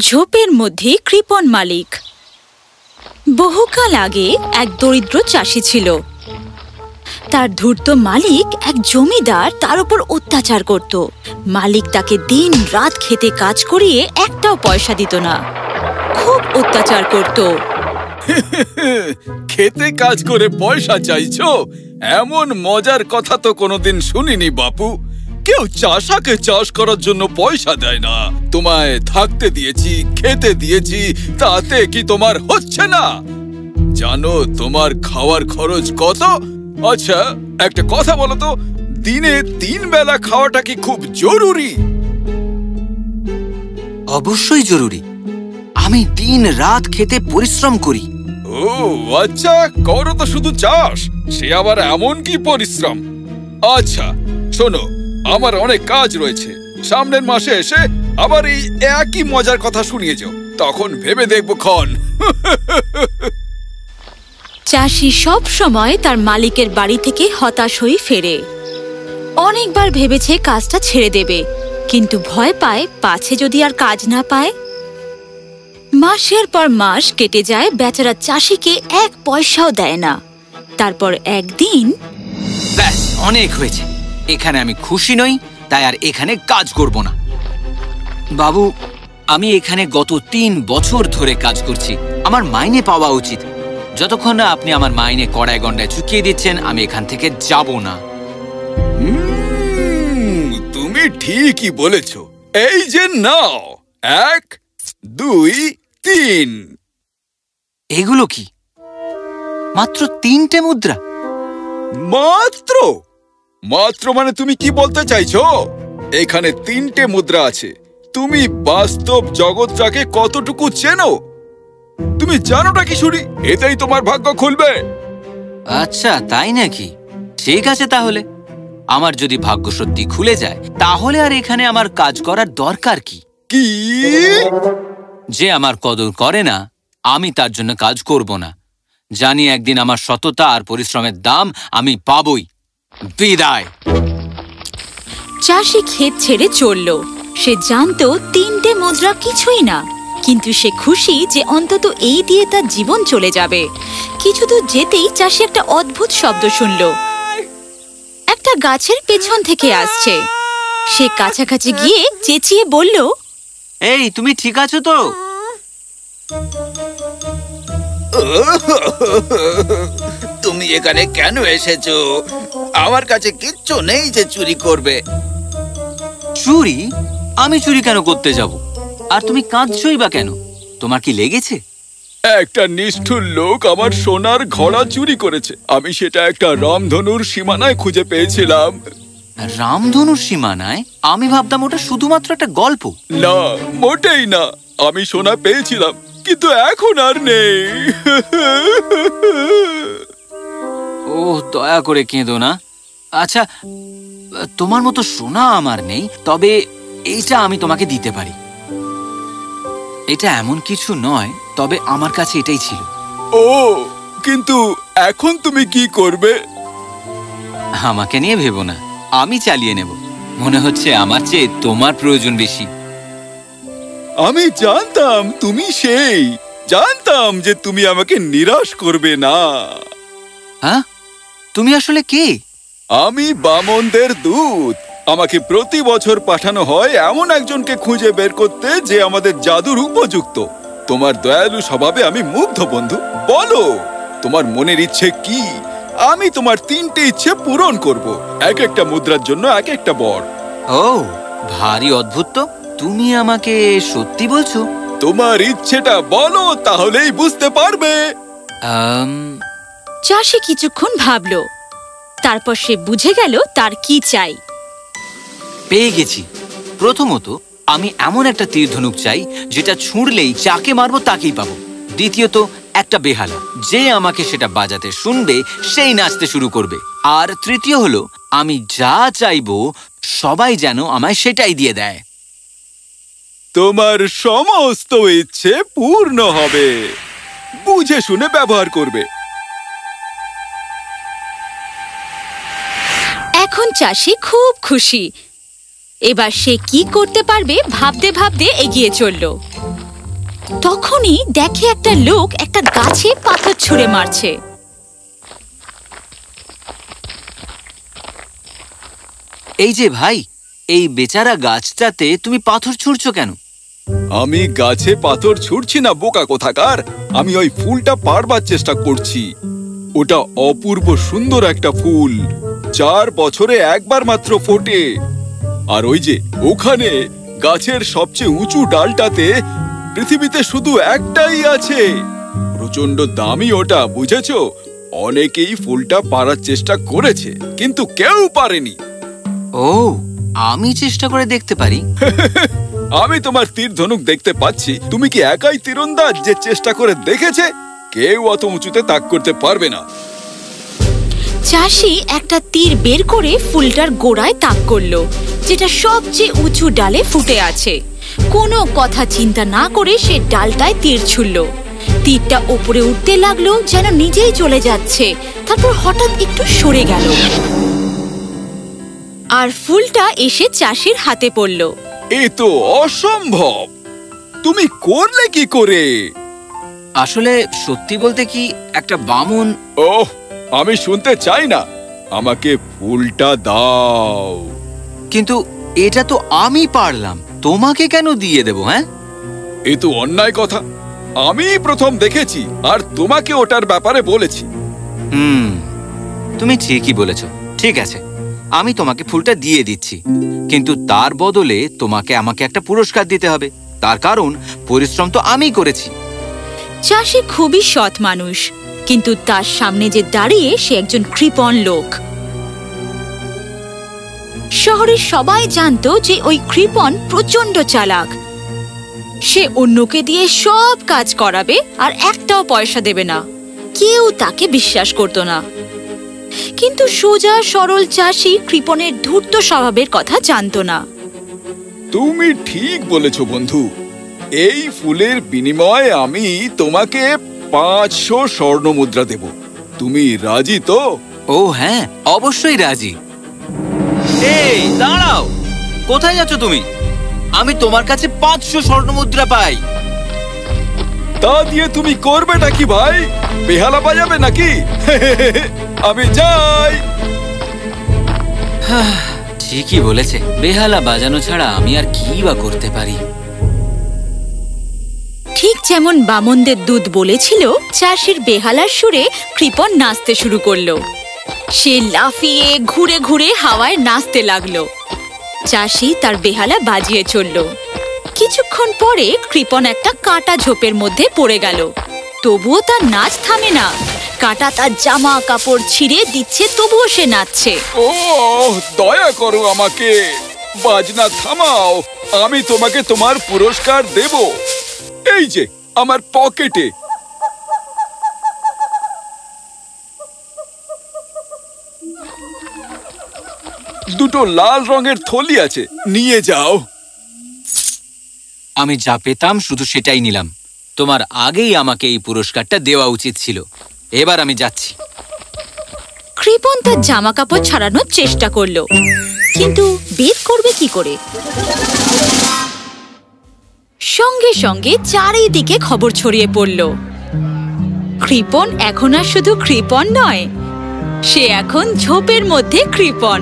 ঝোপের মধ্যে কৃপন মালিক। বহুকাল আগে এক দরিদ্র চাষি ছিল। তার ধূর্ত মালিক এক জমিদার তার উপর অত্যাচার করত। মালিক তাকে দিন রাত খেতে কাজ করিয়ে একটাও পয়সা দিত না। খুব অত্যাচার করত। খেতে কাজ করে পয়সা চাইছো? এমন মজার কথা তো কোনোদিন শুনিনি, বাপু। কেউ চাষাকে চাষ করার জন্য পয়সা দেয় না। তোমায় থাকতে দিয়েছি খেতে দিয়েছি তাতে কি তোমার হচ্ছে না? জানো তোমার খাওয়ার খরচ কত? আচ্ছা একটা কথা বলো তো দিনে তিন বেলা খাওয়াটা কি খুব জরুরি? অবশ্যই জরুরি। আমি দিন রাত খেতে পরিশ্রম করি। ও আচ্ছা করো তো শুধু চাষ সে আবার এমন কি পরিশ্রম? আচ্ছা শোনো আমার অনেক কাজ রয়েছে। সামনের মাসে এসে আবার এই একই মজার কথা শুনিয়ে যাও। তখন ভেবে দেখব ক্ষণ। চাষি সব সময় তার মালিকের বাড়ি থেকে হতাশ হয়ে ফেরে। অনেকবার ভেবেছে কাজটা ছেড়ে দেবে কিন্তু ভয় পায় পাছে যদি আর কাজ না পায়। মাসের পর মাস কেটে যায় বেচারা চাষিকে এক পয়সাও দেয় না। তারপর একদিন ব্যাস অনেক হয়েছে। এখানে আমি খুশি নই তাই আর এখানে কাজ করব না। বাবু আমি এখানে গত তিন বছর ধরে কাজ করছি। আমার মাইনে পাওয়া উচিত। যতক্ষণ না আপনি আমার মাইনে কড়ায় গন্ডায় চুকিয়ে দিচ্ছেন আমি এখান থেকে যাব না। তুমি ঠিকই বলেছ। এই যে নাও এক দুই তিন। এগুলো কি? মাত্র তিনটে মুদ্রা? মাত্র? মাত্র মানে তুমি কি বলতে চাইছো? এখানে তিনটে মুদ্রা আছে। তুমি বাস্তব জগৎটাকে কতটুকু চেনো? তুমি জানোটা কি শুনি এটাই তোমার ভাগ্য খুলবে। আচ্ছা তাই নাকি? ঠিক আছে তাহলে। আমার যদি ভাগ্য সত্যি খুলে যায় তাহলে আর এখানে আমার কাজ করার দরকার কি? কি? যে আমার কদর করে না আমি তার জন্য কাজ করব না। জানি একদিন আমার সততা আর পরিশ্রমের দাম আমি পাবই। বিদায় চাষি ক্ষেত ছেড়ে চলল। সে জানতো তিনটে মুদ্রা কিছুই না কিন্তু সে খুশি যে অন্তত এই দিয়ে তার জীবন চলে যাবে। কিছু দূর যেতেই চাষি একটা অদ্ভুত শব্দ শুনল। একটা গাছের পেছন থেকে আসছে। সে কাছাকাছি গিয়ে চেঁচিয়ে বলল এই তুমি ঠিক আছো তো? তুমি এখানে কেন এসেছ? আমার কাছে কিচ্ছু নেই যে চুরি করবে। চুরি? আমি চুরি কেন করতে যাব? আর তুমি কাঁদছই বা কেন? তোমার কি লেগেছে? একটা নিষ্ঠুর লোক আমার সোনার ঘোড়া চুরি করেছে। আমি সেটা একটা রামধনুর সীমানায় খুঁজে পেয়েছিলাম। রামধনুর সীমানায়? আমি ভাবতাম ওটা শুধুমাত্র একটা গল্প। না মোটেই না। আমি সোনা পেয়েছিলাম কিন্তু এখন আর নেই। ও দয়া করে কেঁদো না। আচ্ছা তোমার মতো সোনা আমার নেই তবে এইটা আমি তোমাকে দিতে পারি। এটা এমন কিছু নয় তবে আমার কাছে এটাই ছিল। ও কিন্তু এখন তুমি কি করবে? আমাকে নিয়ে ভেবো না আমি চালিয়ে নেব। মনে হচ্ছে আমার চেয়ে তোমার প্রয়োজন বেশি। আমি জানতাম তুমি সেই জানতাম যে তুমি আমাকে নিরাশ করবে না। হ্যাঁ? তুমি আসলে কে? আমি বামনদের দূত। আমাকে প্রতি বছর পাঠানো হয় এমন একজনকে খুঁজে বের করতে যে আমাদের জাদুর উপযুক্ত। তোমার দয়ালু স্বভাবে আমি মুগ্ধ বন্ধু। বলো তোমার মনের ইচ্ছে কি? আমি তোমার তিনটে ইচ্ছে পূরণ করব। এক একটা মুদ্রার জন্য এক একটা বর। ও ভারী অদ্ভুত তো। তুমি আমাকে সত্যি বলছো? তোমার ইচ্ছেটা বলো তাহলেই বুঝতে পারবে। চাষি কিছুক্ষণ ভাবল। তারপর সে বুঝে গেল তার কি চাই। পেয়ে গেছি। প্রথমত আমি এমন একটা তীর ধনুক চাই যেটা ছুঁড়লেই যাকে মারবো তাকেই পাবো। দ্বিতীয়ত একটা বেহালা। যে আমাকে সেটা বাজাতে শুনবে সেই নাচতে শুরু করবে। আর তৃতীয় হলো আমি যা চাইব সবাই যেন আমায় সেটাই দিয়ে দেয়। তোমার সমস্ত ইচ্ছে পূর্ণ হবে। বুঝে শুনে ব্যবহার করবে। এখন চাষি খুব খুশি। এবার সে কি করতে পারবে ভাবতে ভাবতে এগিয়ে চলল। তখনই দেখে একটা লোক একটা গাছে পাথর ছুঁড়ে মারছে। এই যে ভাই এই বেচারা গাছটাতে তুমি পাথর ছুঁড়ছো কেন? আমি গাছে পাথর ছুটছি না বোকা কোথাকার। আমি ওই ফুলটা পারবার চেষ্টা করছি। ওটা অপূর্ব সুন্দর একটা ফুল। চার বছরে একবার মাত্র ফোটে। আর ওই যে ওখানে গাছের সবচেয়ে উঁচু ডালটাতে পৃথিবীতে শুধু একটাই আছে। প্রচণ্ড দামি ওটা বুঝেছ? অনেকেই ফুলটা পারার চেষ্টা করেছে কিন্তু কেউ পারেনি। ও আমি চেষ্টা করে দেখতে পারি। আমি তোমার তীর ধনুক দেখতে পাচ্ছি। তুমি কি একাই তীরন্দাজ যে চেষ্টা করে দেখেছে? কেউ অত উঁচুতে তাক করতে পারবে না। চাষি একটা তীর বের করে ফুলটার গোড়ায় তাক করল যেটা সবচেয়ে উঁচু ডালে ফুটে আছে। কোনো কথা চিন্তা না করে সে ডালটায় তীর ছুড়ল। তীরটা ওপরে উঠতে লাগল যেন নিজেই চলে যাচ্ছে। তারপর হঠাৎ একটু সরে গেল। আর ফুলটা এসে চাষির হাতে পড়ল। এ তো অসম্ভব! তুমি করলে কি করে? আসলে সত্যি বলতে কি একটা বামন ওহ আমি শুনতে চাই না। আমাকে ফুলটা দাও। কিন্তু এটা তো আমি পারলাম। তোমাকে কেন দিয়ে দেবো হ্যাঁ? এ তো অন্যায় কথা। আমি প্রথম দেখেছি আর তোমাকে ওটার ব্যাপারে বলেছি। হুম তুমি ঠিকই বলেছ। ঠিক আছে আমি তোমাকে ফুলটা দিয়ে দিচ্ছি। কিন্তু তার বদলে তোমাকে আমাকে একটা পুরস্কার দিতে হবে। তার কারণ পরিশ্রম তো আমি করেছি। চাষি খুবই সৎ মানুষ। কিন্তু তার সামনে যে দাঁড়িয়ে সে একজন কৃপণ লোক। শহরের সবাই জানতো যে ওই কৃপণ প্রচণ্ড চালাক। সে অন্যকে দিয়ে সব কাজ করাবে আর একটাও পয়সা দেবে না। কেউ তাকে বিশ্বাস করত না। কিন্তু সোজা সরল চাষি কৃপণের ধূর্ত স্বভাবের কথা জানতো না। তুমি ঠিক বলেছ বন্ধু। এই ফুলের বিনিময়ে আমি তোমাকে পাঁচশো স্বর্ণ মুদ্রা দেব। তুমি রাজি তো? ও হ্যাঁ অবশ্যই রাজি। এই দাঁড়াও। কোথায় যাচ্ছ তুমি? আমি তোমার কাছে পাঁচশো স্বর্ণ মুদ্রা পাই। তা দিয়ে তুমি করবে নাকি ভাই? বেহালা বাজাবে নাকি? আমি যাই ঠিকই বলেছে। বেহালা বাজানো ছাড়া আমি আর কি বা করতে পারি? ঠিক যেমন বামনদের দুধ বলেছিল, চাষির বেহালার সুরে কৃপন নাচতে শুরু করল। সে লাফিয়ে, ঘুরে ঘুরে হাওয়ায় নাচতে লাগল। চাষি তার বেহালা বাজিয়ে চলল। কিছুক্ষণ পরে কৃপন একটা কাটা ঝোপের মধ্যে পড়ে গেল। তবুও তার নাচ থামে না। কাটা তার জামা কাপড় ছিঁড়ে দিচ্ছে, তবুও সে নাচছে। ও দয়া করো আমাকে। বাজনা থামাও, আমি তোমাকে তোমার পুরস্কার দেব। এই যে আমার পকেটে। দুটো লাল রঙের থলি আছে নিয়ে যাও। আমি যা পেতাম শুধু সেটাই নিলাম। তোমার আগেই আমাকে এই পুরস্কারটা দেওয়া উচিত ছিল। এবার আমি যাচ্ছি। কৃপন তার জামা কাপড় ছাড়ানোর চেষ্টা করল। কিন্তু বের করবে কি করে? সঙ্গে সঙ্গে চারিদিকে খবর ছড়িয়ে পড়ল। কৃপন এখন আর শুধু কৃপন নয় সে এখন ঝোপের মধ্যে কৃপন।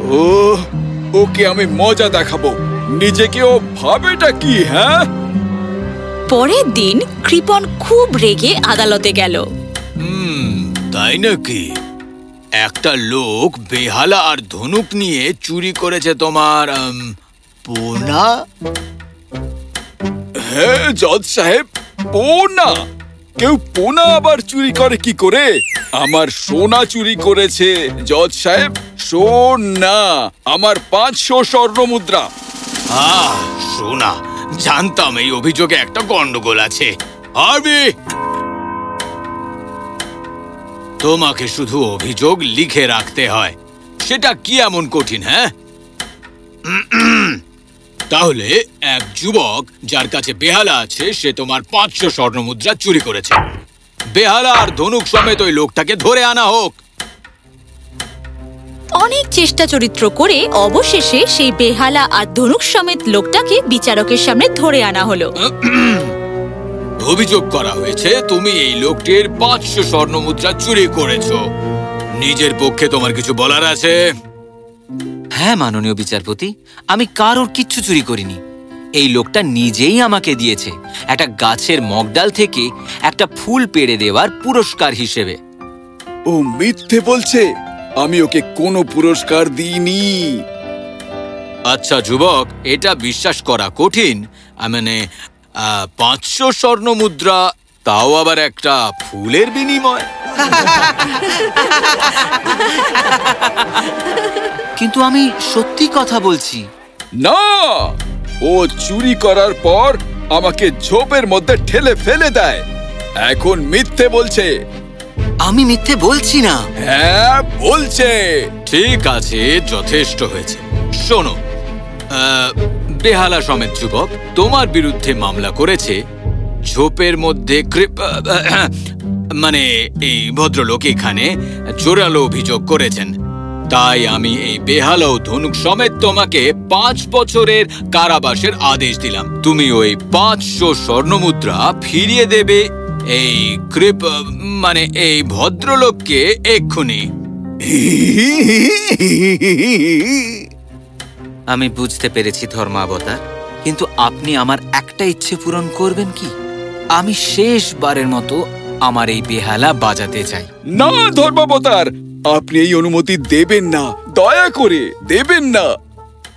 ও ওকে আমি মজা দেখাবো। নিজেকে ও ভাবেটা কি হ্যাঁ? পরের দিন কৃপন খুব রেগে আদালতে গেল। হুম তাই নাকি? একটা লোক বেহালা আর ধনুক নিয়ে চুরি করেছে তোমার পোনা? হ্যাঁ জজ সাহেব, পোনা। কেউ পোনা আবার চুরি করে কি করে? আমার সোনা চুরি করেছে, জজ সাহেব, সোনা। আমার পাঁচশো স্বর্ণ মুদ্রা। আহ, সোনা, জানতাম এই অভিযোগে একটা গন্ডগোল আছে। আরবি তোমাকে শুধু অভিযোগ লিখে রাখতে হয়। সেটা কি এমন কঠিন হ্যাঁ? তাহলে এক যুবক যার কাছে বেহালা আছে সে তোমার পাঁচশো স্বর্ণ মুদ্রা চুরি করেছে। বেহালা আর ধনুক সমেত ওই লোকটাকে ধরে আনা হোক। অনেক চেষ্টা চরিত্র করে অবশেষে সেই বেহালা আর ধনুক সমেত লোকটাকে বিচারকের সামনে ধরে আনা হলো। অভিযোগ করা হয়েছে তুমি এই লোকটির পাঁচশো স্বর্ণ মুদ্রা চুরি করেছ। নিজের পক্ষে তোমার কিছু বলার আছে? হ্যাঁ মাননীয় বিচারপতি আমি কারোর কিচ্ছু চুরি করিনি। এই লোকটা নিজেই আমাকে দিয়েছে একটা গাছের মগডাল থেকে একটা ফুল পেড়ে দেওয়ার পুরস্কার হিসেবে। ও মিথ্যে বলছে আমি ওকে কোনো পুরস্কার দিইনি। আচ্ছা যুবক এটা বিশ্বাস করা কঠিন। মানে পাঁচশো স্বর্ণ মুদ্রা তাও আবার একটা ফুলের বিনিময়। কিন্তু আমি সত্যি কথা বলছি। না! ও চুরি করার পর আমাকে ঝোপের মধ্যে ঠেলে ফেলে দেয়। এখন মিথ্যে বলছে। আমি মিথ্যে বলছি না। হ্যাঁ বলছে। ঠিক আছে যথেষ্ট হয়েছে। শোনো আহ, বেহালা সমেত যুবক তোমার বিরুদ্ধে মামলা করেছে। ঝোপের মধ্যে কৃপ- মানে এই ভদ্রলোক এখানে জোরালো অভিযোগ করেছেন। তাই আমি এই বেহালা ও ধনুক সমেত তোমাকে পাঁচ বছরের কারাবাসের আদেশ দিলাম। তুমি ওই পাঁচশো স্বর্ণমুদ্রা ফিরিয়ে দেবে এই কৃপ মানে এই ভদ্রলোককে এক্ষুনি। আমি বুঝতে পেরেছি ধর্মাবতার কিন্তু আপনি আমার একটা ইচ্ছে পূরণ করবেন কি? আমি শেষবারের মতো আমার এই বেহালা বাজাতে চাই। না ধর্মাবতার আপনি এই অনুমতি দেবেন না। দয়া করে দেবেন না।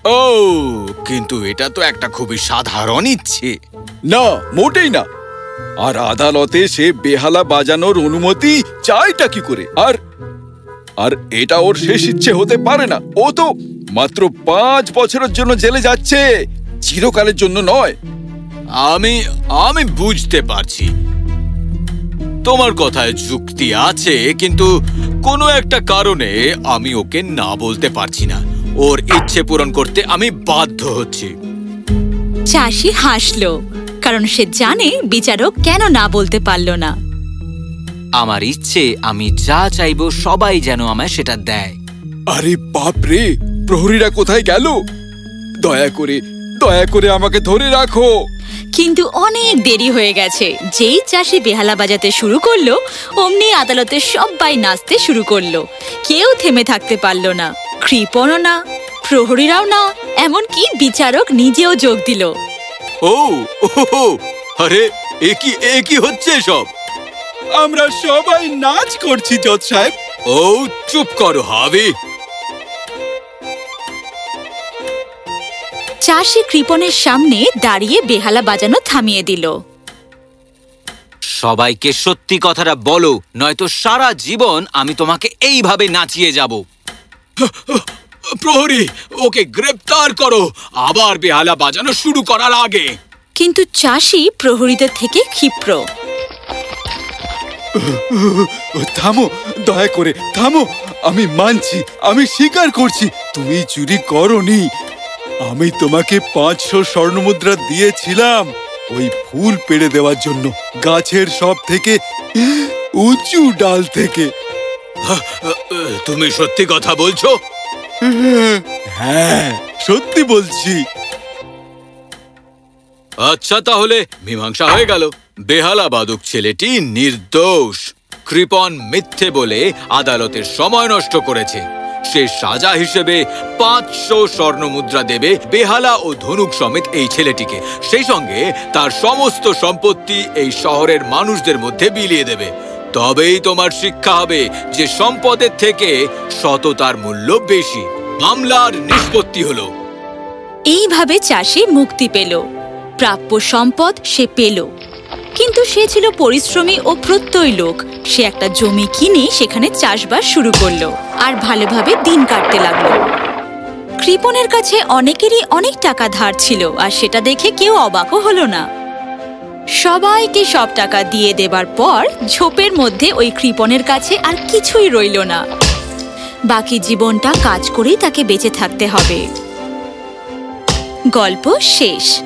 ও কিন্তু এটা তো একটা খুবই সাধারণ ইচ্ছে। না মোটেই না। আর আদালতে সে বেহালা বাজানোর অনুমতি চাইটা কি করে? আর আর এটা ওর শেষ ইচ্ছে হতে পারে না। ও তো মাত্র পাঁচ বছরের জন্য জেলে যাচ্ছে। চিরকালের জন্য নয়। আমি আমি বুঝতে পারছি। তোমার কথায় যুক্তি আছে কিন্তু কোনো একটা কারণে আমি ওকে না বলতে পারছি না। ওর ইচ্ছে পূরণ করতে আমি বাধ্য হচ্ছি। চাষি হাসলো কারণ সে জানে বিচারক কেন না বলতে পারল না। আমার ইচ্ছে আমি যা চাইব সবাই যেন আমায় সেটা দেয়। আরে বাপ রে প্রহরীরা কোথায় গেল? দয়া করে দয়া করে আমাকে ধরে রাখো। কিন্তু অনেক দেরি হয়ে গেছে। যেই চাষি বেহালা বাজাতে শুরু করল অমনি আদালতে সবাই নাচতে শুরু করল। কেউ থেমে থাকতে পারল না। কৃপণও না প্রহরীরাও না এমনকি বিচারক নিজেও যোগ দিল। ও ওহো, আরে এ কি এ কি হচ্ছে সব? আমরা সবাই নাচ করছি জজ সাহেব। ও চুপ করো হাবি। চাষি কৃপনের সামনে দাঁড়িয়ে বেহালা বাজানো থামিয়ে দিল। সবাইকে সত্যি কথাটা বলো নয়তো সারা জীবন আমি তোমাকে এইভাবে নাচিয়ে যাব। প্রহরী ওকে গ্রেপ্তার করো। আবার বেহালা বাজানো শুরু করার আগে। কিন্তু চাষি প্রহরীদের থেকে ক্ষিপ্র। থামো দয়া করে থামো। আমি মানছি আমি স্বীকার করছি তুমি চুরি করনি। আমি তোমাকে পাঁচশো স্বর্ণমুদ্রা দিয়েছিলাম। ওই ফুল পেড়ে দেওয়ার জন্য গাছের সব থেকে উঁচু ডাল থেকে। তুমি সত্যি কথা বলছো? হ্যাঁ সত্যি বলছি। আচ্ছা তাহলে মীমাংসা হয়ে গেল। বেহালা বাদক ছেলেটি নির্দোষ কৃপন মিথ্যে বলে আদালতের সময় নষ্ট করেছে। সে সাজা হিসেবে পাঁচশো স্বর্ণ মুদ্রা দেবে বেহালা ও ধনুক সমেত এই ছেলেটিকে। সেই সঙ্গে তার সমস্ত সম্পত্তি এই শহরের মানুষদের মধ্যে বিলিয়ে দেবে। তবেই তোমার শিক্ষা হবে যে সম্পদের থেকে সততার মূল্য বেশি। মামলার নিষ্পত্তি হলো। এইভাবে চাষি মুক্তি পেল। প্রাপ্য সম্পদ সে পেল। কিন্তু সে ছিল পরিশ্রমী ও প্রত্যয় লোক। সে একটা জমি কিনে সেখানে চাষবাস শুরু করল আর ভালোভাবে দিন কাটতে লাগল। কৃপণের কাছে অনেকেরই অনেক টাকা ধার ছিল আর সেটা দেখে কেউ অবাকও হলো না। সবাইকে সব টাকা দিয়ে দেবার পর ঝোপের মধ্যে ওই কৃপণের কাছে আর কিছুই রইল না। বাকি জীবনটা কাজ করেই তাকে বেঁচে থাকতে হবে। গল্প শেষ।